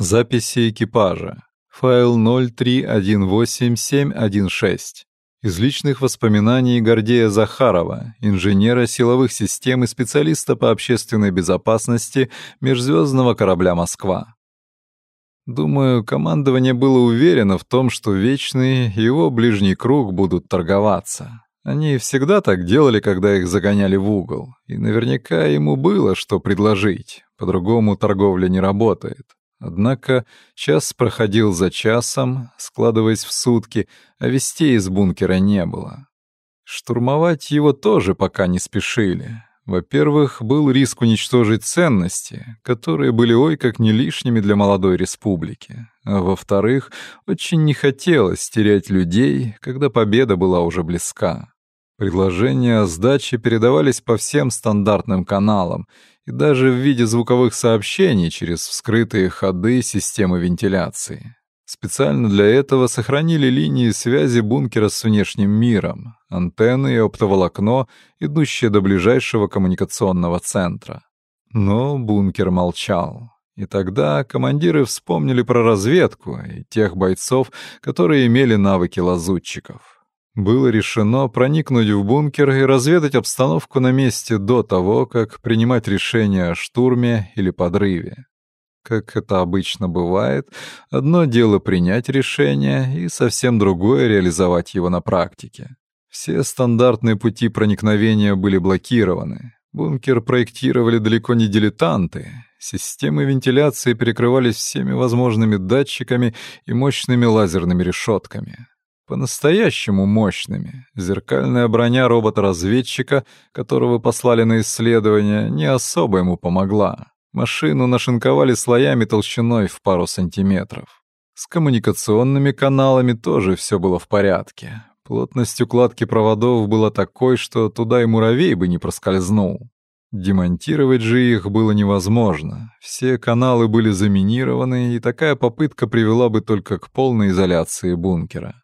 Записи экипажа. Файл 0318716. Из личных воспоминаний Гордея Захарова, инженера силовых систем и специалиста по общественной безопасности межзвездного корабля «Москва». Думаю, командование было уверено в том, что Вечный и его ближний круг будут торговаться. Они всегда так делали, когда их загоняли в угол, и наверняка ему было что предложить. По-другому торговля не работает. Однако час проходил за часом, складываясь в сутки, а вестей из бункера не было. Штурмовать его тоже пока не спешили. Во-первых, был риск уничтожить ценности, которые были ой как не лишними для молодой республики. А во-вторых, очень не хотелось терять людей, когда победа была уже близка. Предложения о сдаче передавались по всем стандартным каналам, и даже в виде звуковых сообщений через вскрытые ходы системы вентиляции. Специально для этого сохранили линии связи бункера с внешним миром, антенны и оптоволокно, идущие до ближайшего коммуникационного центра. Но бункер молчал. И тогда командиры вспомнили про разведку и тех бойцов, которые имели навыки лазутчиков было решено проникнуть в бункер и разведать обстановку на месте до того, как принимать решение о штурме или подрыве. Как это обычно бывает, одно дело принять решение и совсем другое реализовать его на практике. Все стандартные пути проникновения были блокированы. Бункер проектировали далеко не дилетанты. Системы вентиляции перекрывались всеми возможными датчиками и мощными лазерными решетками по-настоящему мощными. Зеркальная броня робота-разведчика, которого послали на исследование, не особо ему помогла. Машину нашинковали слоями толщиной в пару сантиметров. С коммуникационными каналами тоже все было в порядке. Плотность укладки проводов была такой, что туда и муравей бы не проскользнул. Демонтировать же их было невозможно. Все каналы были заминированы, и такая попытка привела бы только к полной изоляции бункера.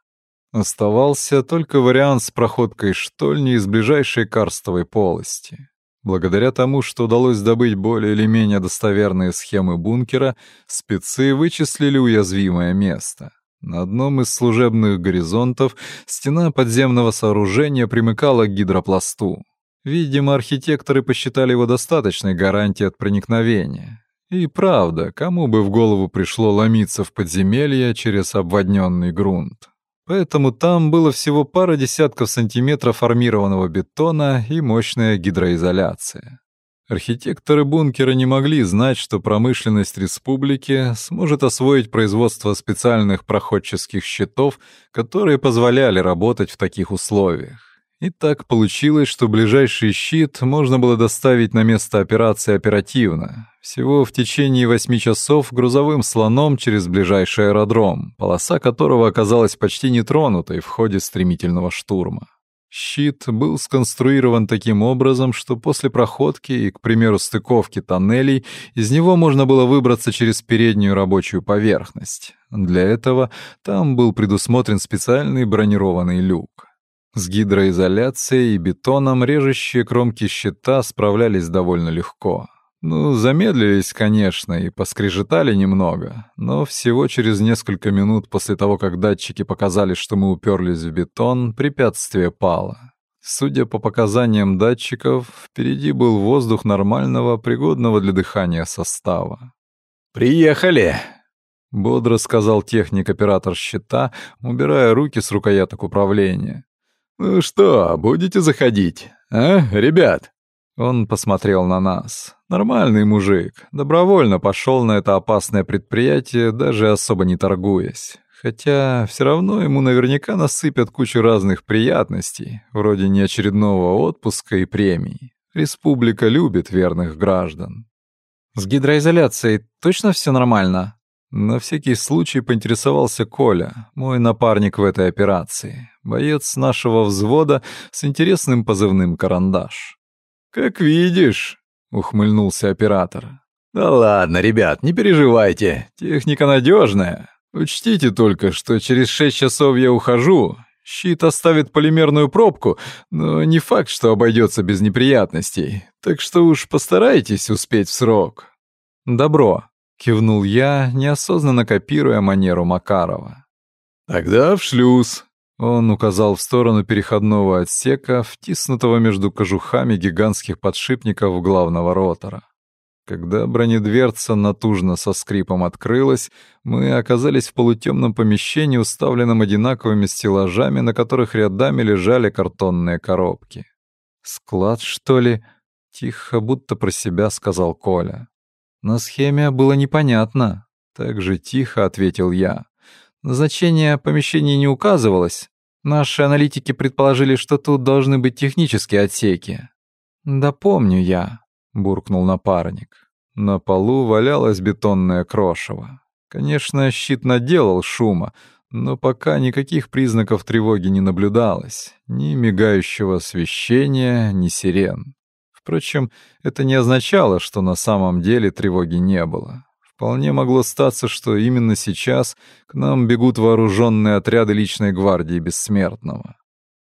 Оставался только вариант с проходкой штольни из ближайшей карстовой полости. Благодаря тому, что удалось добыть более или менее достоверные схемы бункера, спецы вычислили уязвимое место. На одном из служебных горизонтов стена подземного сооружения примыкала к гидропласту. Видимо, архитекторы посчитали его достаточной гарантией от проникновения. И правда, кому бы в голову пришло ломиться в подземелье через обводненный грунт? Поэтому там было всего пара десятков сантиметров армированного бетона и мощная гидроизоляция. Архитекторы бункера не могли знать, что промышленность республики сможет освоить производство специальных проходческих щитов, которые позволяли работать в таких условиях. И так получилось, что ближайший щит можно было доставить на место операции оперативно. Всего в течение восьми часов грузовым слоном через ближайший аэродром, полоса которого оказалась почти нетронутой в ходе стремительного штурма. Щит был сконструирован таким образом, что после проходки и, к примеру, стыковки тоннелей из него можно было выбраться через переднюю рабочую поверхность. Для этого там был предусмотрен специальный бронированный люк. С гидроизоляцией и бетоном режущие кромки щита справлялись довольно легко. Ну, замедлились, конечно, и поскрежетали немного, но всего через несколько минут после того, как датчики показали, что мы уперлись в бетон, препятствие пало. Судя по показаниям датчиков, впереди был воздух нормального, пригодного для дыхания состава. «Приехали!» — бодро сказал техник-оператор щита, убирая руки с рукояток управления. «Ну что, будете заходить, а, ребят?» Он посмотрел на нас. Нормальный мужик. Добровольно пошел на это опасное предприятие, даже особо не торгуясь. Хотя все равно ему наверняка насыпят кучу разных приятностей, вроде неочередного отпуска и премий. Республика любит верных граждан. «С гидроизоляцией точно все нормально?» На всякий случай поинтересовался Коля, мой напарник в этой операции, боец нашего взвода с интересным позывным «Карандаш». «Как видишь», — ухмыльнулся оператор. «Да ладно, ребят, не переживайте, техника надежная. Учтите только, что через шесть часов я ухожу. Щит оставит полимерную пробку, но не факт, что обойдется без неприятностей. Так что уж постарайтесь успеть в срок». «Добро», — кивнул я, неосознанно копируя манеру Макарова. «Тогда в шлюз», — он указал в сторону переходного отсека, втиснутого между кожухами гигантских подшипников главного ротора. Когда бронедверца натужно со скрипом открылась, мы оказались в полутемном помещении, уставленном одинаковыми стеллажами, на которых рядами лежали картонные коробки. «Склад, что ли?» — тихо, будто про себя сказал Коля. «На схеме было непонятно», — так же тихо ответил я. «Назначение помещения не указывалось. Наши аналитики предположили, что тут должны быть технические отсеки». «Да помню я», — буркнул напарник. На полу валялось бетонное крошево. Конечно, щит наделал шума, но пока никаких признаков тревоги не наблюдалось. Ни мигающего освещения, ни сирен. Впрочем, это не означало, что на самом деле тревоги не было. Вполне могло статься, что именно сейчас к нам бегут вооруженные отряды личной гвардии Бессмертного.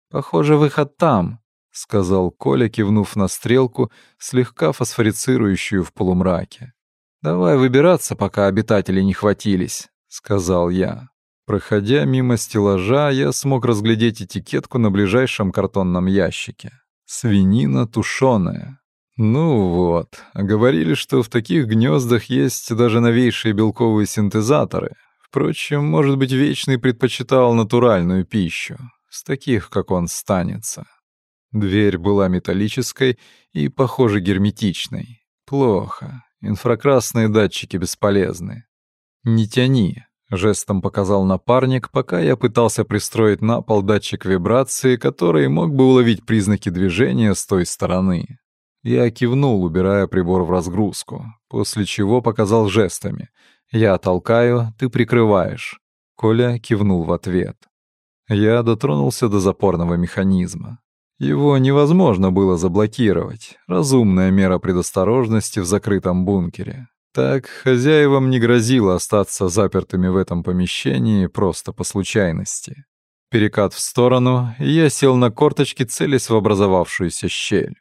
«Похоже, выход там», — сказал Коля, кивнув на стрелку, слегка фосфорицирующую в полумраке. «Давай выбираться, пока обитатели не хватились», — сказал я. Проходя мимо стеллажа, я смог разглядеть этикетку на ближайшем картонном ящике. «Свинина тушеная». Ну вот, говорили, что в таких гнездах есть даже новейшие белковые синтезаторы. Впрочем, может быть, Вечный предпочитал натуральную пищу. С таких, как он, станется. Дверь была металлической и, похоже, герметичной. Плохо. Инфракрасные датчики бесполезны. «Не тяни», — жестом показал напарник, пока я пытался пристроить на пол датчик вибрации, который мог бы уловить признаки движения с той стороны. Я кивнул, убирая прибор в разгрузку, после чего показал жестами. «Я толкаю, ты прикрываешь». Коля кивнул в ответ. Я дотронулся до запорного механизма. Его невозможно было заблокировать. Разумная мера предосторожности в закрытом бункере. Так хозяевам не грозило остаться запертыми в этом помещении просто по случайности. Перекат в сторону, и я сел на корточки, целясь в образовавшуюся щель.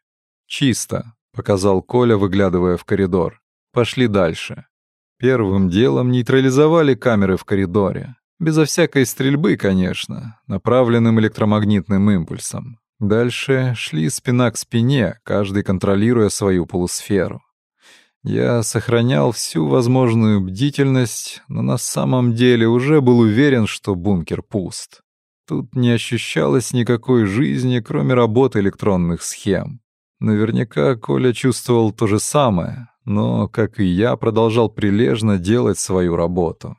«Чисто», — показал Коля, выглядывая в коридор. «Пошли дальше». Первым делом нейтрализовали камеры в коридоре. Безо всякой стрельбы, конечно, направленным электромагнитным импульсом. Дальше шли спина к спине, каждый контролируя свою полусферу. Я сохранял всю возможную бдительность, но на самом деле уже был уверен, что бункер пуст. Тут не ощущалось никакой жизни, кроме работы электронных схем. Наверняка Коля чувствовал то же самое, но, как и я, продолжал прилежно делать свою работу.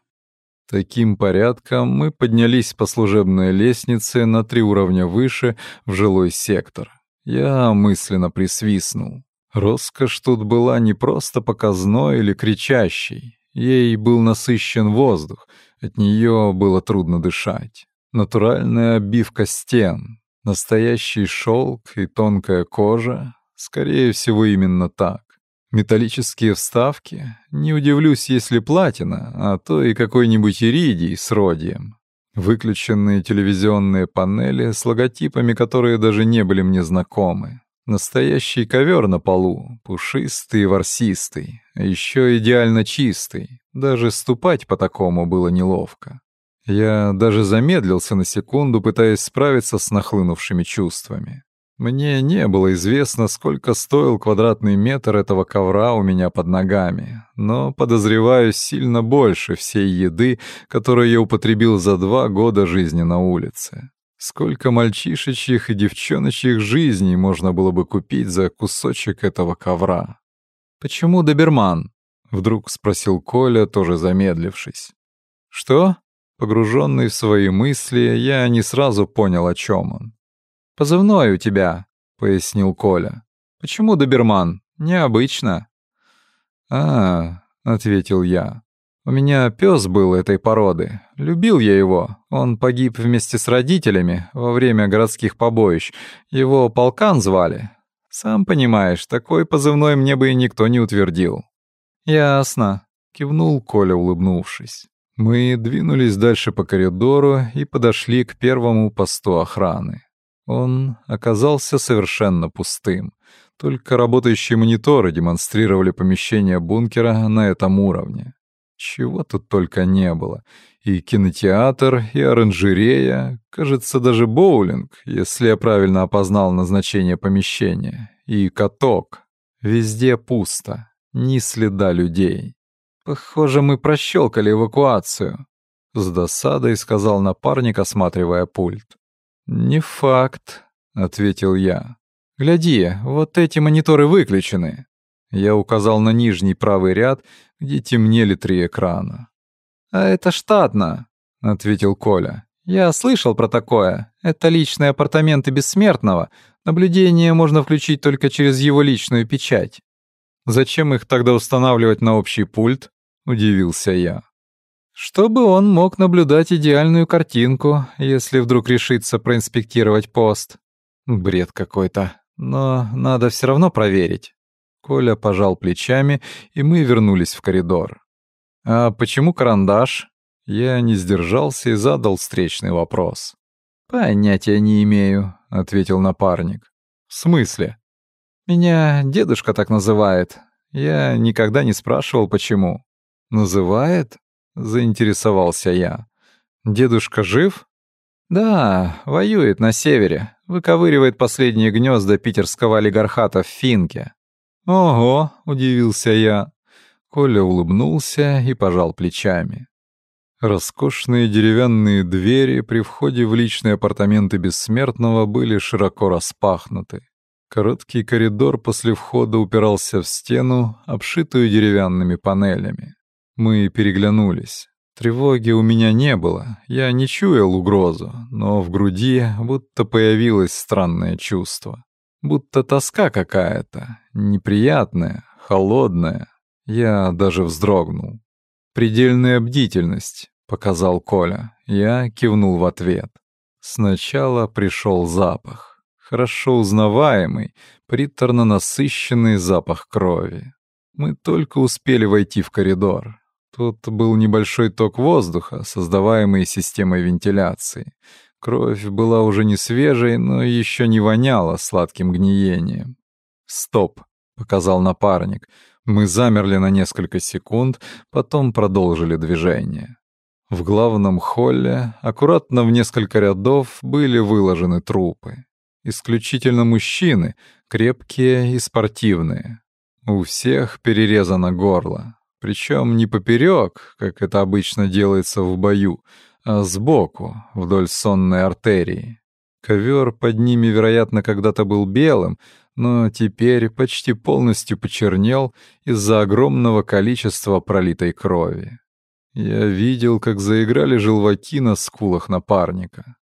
Таким порядком мы поднялись по служебной лестнице на три уровня выше в жилой сектор. Я мысленно присвистнул. Роскошь тут была не просто показной или кричащей. Ей был насыщен воздух, от нее было трудно дышать. Натуральная обивка стен, настоящий шелк и тонкая кожа. Скорее всего, именно так. Металлические вставки? Не удивлюсь, если платина, а то и какой-нибудь иридий с родием. Выключенные телевизионные панели с логотипами, которые даже не были мне знакомы. Настоящий ковер на полу, пушистый и ворсистый, а еще идеально чистый. Даже ступать по такому было неловко. Я даже замедлился на секунду, пытаясь справиться с нахлынувшими чувствами. Мне не было известно, сколько стоил квадратный метр этого ковра у меня под ногами, но подозреваю сильно больше всей еды, которую я употребил за два года жизни на улице. Сколько мальчишечьих и девчоночьих жизней можно было бы купить за кусочек этого ковра? «Почему доберман?» — вдруг спросил Коля, тоже замедлившись. «Что?» Погруженный в свои мысли, я не сразу понял, о чем он. «Позывной у тебя», — пояснил Коля. «Почему доберман? Необычно». «А, — ответил я. «У меня пес был этой породы. Любил я его. Он погиб вместе с родителями во время городских побоищ. Его полкан звали. Сам понимаешь, такой позывной мне бы и никто не утвердил». «Ясно», — кивнул Коля, улыбнувшись. Мы двинулись дальше по коридору и подошли к первому посту охраны. Он оказался совершенно пустым. Только работающие мониторы демонстрировали помещение бункера на этом уровне. Чего тут только не было. И кинотеатр, и оранжерея, кажется, даже боулинг, если я правильно опознал назначение помещения, и каток. Везде пусто, ни следа людей. Похоже, мы прощелкали эвакуацию. С досадой сказал напарник, осматривая пульт. «Не факт», — ответил я. «Гляди, вот эти мониторы выключены». Я указал на нижний правый ряд, где темнели три экрана. «А это штатно», — ответил Коля. «Я слышал про такое. Это личные апартаменты бессмертного. Наблюдение можно включить только через его личную печать». «Зачем их тогда устанавливать на общий пульт?» — удивился я. «Чтобы он мог наблюдать идеальную картинку, если вдруг решится проинспектировать пост». Бред какой-то, но надо все равно проверить. Коля пожал плечами, и мы вернулись в коридор. «А почему карандаш?» Я не сдержался и задал встречный вопрос. «Понятия не имею», — ответил напарник. «В смысле?» «Меня дедушка так называет. Я никогда не спрашивал, почему». «Называет?» — заинтересовался я. «Дедушка жив?» «Да, воюет на севере. Выковыривает последние гнезда питерского олигархата в Финке. «Ого!» — удивился я. Коля улыбнулся и пожал плечами. Роскошные деревянные двери при входе в личные апартаменты бессмертного были широко распахнуты. Короткий коридор после входа упирался в стену, обшитую деревянными панелями. Мы переглянулись. Тревоги у меня не было, я не чуял угрозу, но в груди будто появилось странное чувство. Будто тоска какая-то, неприятная, холодная. Я даже вздрогнул. «Предельная бдительность», — показал Коля. Я кивнул в ответ. Сначала пришел запах. Хорошо узнаваемый, приторно насыщенный запах крови. Мы только успели войти в коридор. Тут был небольшой ток воздуха, создаваемый системой вентиляции. Кровь была уже не свежей, но еще не воняла сладким гниением. «Стоп», — показал напарник. Мы замерли на несколько секунд, потом продолжили движение. В главном холле, аккуратно в несколько рядов, были выложены трупы. Исключительно мужчины, крепкие и спортивные. У всех перерезано горло. Причем не поперек, как это обычно делается в бою, а сбоку, вдоль сонной артерии. Ковер под ними, вероятно, когда-то был белым, но теперь почти полностью почернел из-за огромного количества пролитой крови. Я видел, как заиграли желваки на скулах напарника.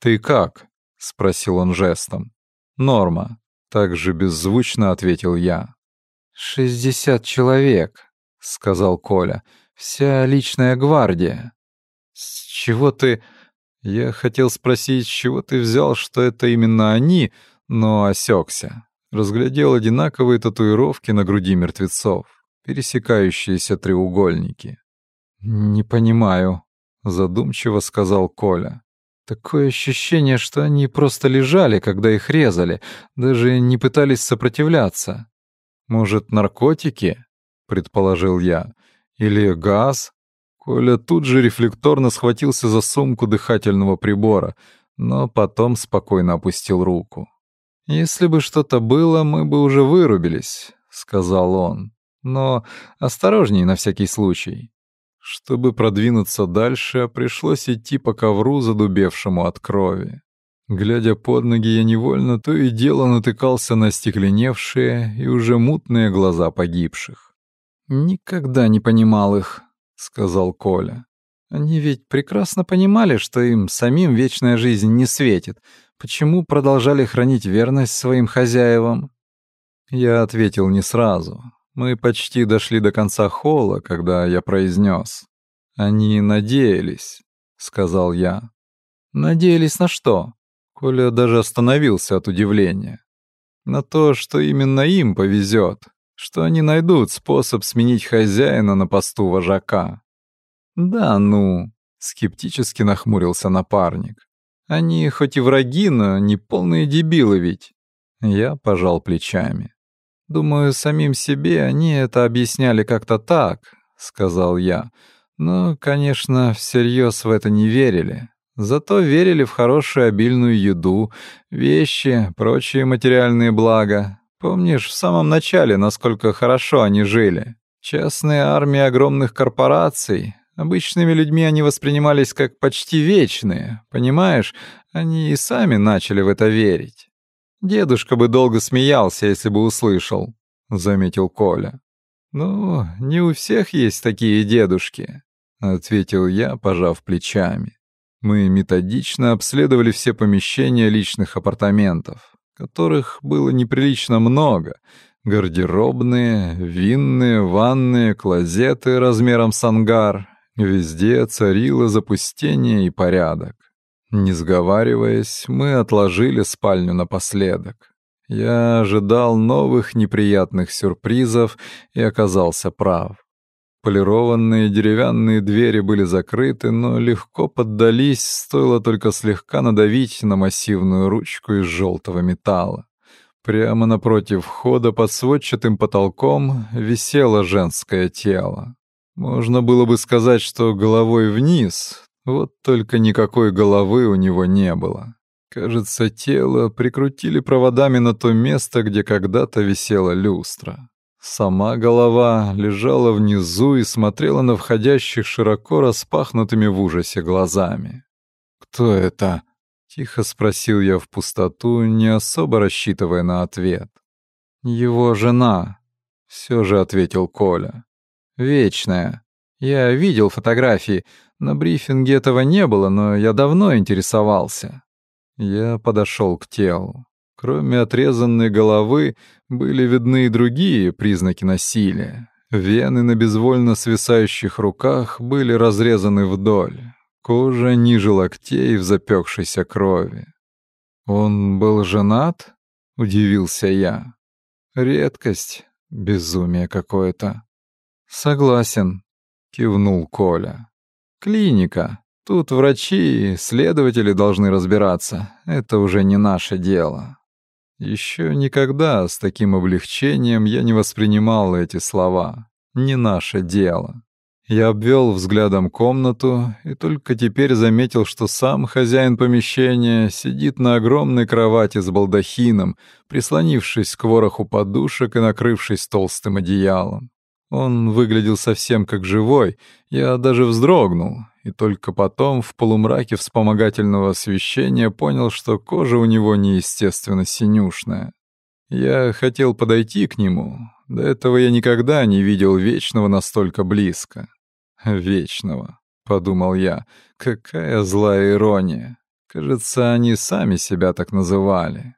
«Ты как?» — спросил он жестом. «Норма», — так же беззвучно ответил я. «Шестьдесят человек», — сказал Коля. «Вся личная гвардия». «С чего ты...» Я хотел спросить, с чего ты взял, что это именно они, но осекся. Разглядел одинаковые татуировки на груди мертвецов, пересекающиеся треугольники. «Не понимаю», — задумчиво сказал Коля. «Такое ощущение, что они просто лежали, когда их резали, даже не пытались сопротивляться. Может, наркотики?» — предположил я. «Или газ?» Коля тут же рефлекторно схватился за сумку дыхательного прибора, но потом спокойно опустил руку. «Если бы что-то было, мы бы уже вырубились», — сказал он. «Но осторожней на всякий случай». Чтобы продвинуться дальше, пришлось идти по ковру, задубевшему от крови. Глядя под ноги, я невольно то и дело натыкался на стекленевшие и уже мутные глаза погибших. Никогда не понимал их, — сказал Коля. «Они ведь прекрасно понимали, что им самим вечная жизнь не светит. Почему продолжали хранить верность своим хозяевам?» Я ответил не сразу. Мы почти дошли до конца холла, когда я произнес. «Они надеялись», — сказал я. «Надеялись на что?» Коля даже остановился от удивления. «На то, что именно им повезет, что они найдут способ сменить хозяина на посту вожака. «Да ну», — скептически нахмурился напарник. «Они хоть и враги, но не полные дебилы ведь». Я пожал плечами. Думаю, самим себе они это объясняли как-то так, — сказал я. «Но, конечно, всерьез в это не верили. Зато верили в хорошую обильную еду, вещи, прочие материальные блага. Помнишь, в самом начале, насколько хорошо они жили? Частные армии огромных корпораций. Обычными людьми они воспринимались как почти вечные, понимаешь? Они и сами начали в это верить. Дедушка бы долго смеялся, если бы услышал, — заметил Коля. «Ну, не у всех есть такие дедушки», — ответил я, пожав плечами. Мы методично обследовали все помещения личных апартаментов, которых было неприлично много. Гардеробные, винные, ванные, клозеты размером с ангар. Везде царило запустение и порядок. Не сговариваясь, мы отложили спальню напоследок. Я ожидал новых неприятных сюрпризов и оказался прав. Полированные деревянные двери были закрыты, но легко поддались, стоило только слегка надавить на массивную ручку из желтого металла. Прямо напротив входа под сводчатым потолком висело женское тело. Можно было бы сказать, что головой вниз, вот только никакой головы у него не было. Кажется, тело прикрутили проводами на то место, где когда-то висела люстра. Сама голова лежала внизу и смотрела на входящих широко распахнутыми в ужасе глазами. «Кто это?» — тихо спросил я в пустоту, не особо рассчитывая на ответ. «Его жена», — все же ответил Коля. «Вечная. Я видел фотографии. На брифинге этого не было, но я давно интересовался». Я подошел к телу. Кроме отрезанной головы были видны и другие признаки насилия. Вены на безвольно свисающих руках были разрезаны вдоль. Кожа ниже локтей в запекшейся крови. «Он был женат?» — удивился я. «Редкость, безумие какое-то». «Согласен», — кивнул Коля. «Клиника. Тут врачи и следователи должны разбираться. Это уже не наше дело». Еще никогда с таким облегчением я не воспринимал эти слова. Не наше дело. Я обвел взглядом комнату и только теперь заметил, что сам хозяин помещения сидит на огромной кровати с балдахином, прислонившись к вороху подушек и накрывшись толстым одеялом. Он выглядел совсем как живой, я даже вздрогнул, и только потом в полумраке вспомогательного освещения понял, что кожа у него неестественно синюшная. Я хотел подойти к нему, до этого я никогда не видел Вечного настолько близко. «Вечного», — подумал я, — какая злая ирония. Кажется, они сами себя так называли.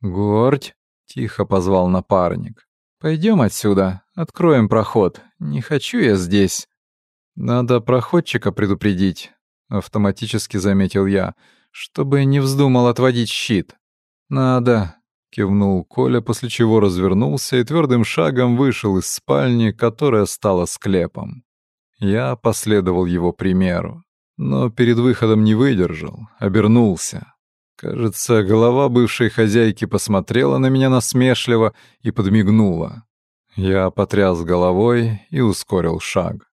«Гордь», — тихо позвал напарник, — «пойдем отсюда, откроем проход, не хочу я здесь». «Надо проходчика предупредить», — автоматически заметил я, «чтобы не вздумал отводить щит». «Надо», — кивнул Коля, после чего развернулся и твердым шагом вышел из спальни, которая стала склепом. Я последовал его примеру, но перед выходом не выдержал, обернулся. Кажется, голова бывшей хозяйки посмотрела на меня насмешливо и подмигнула. Я потряс головой и ускорил шаг.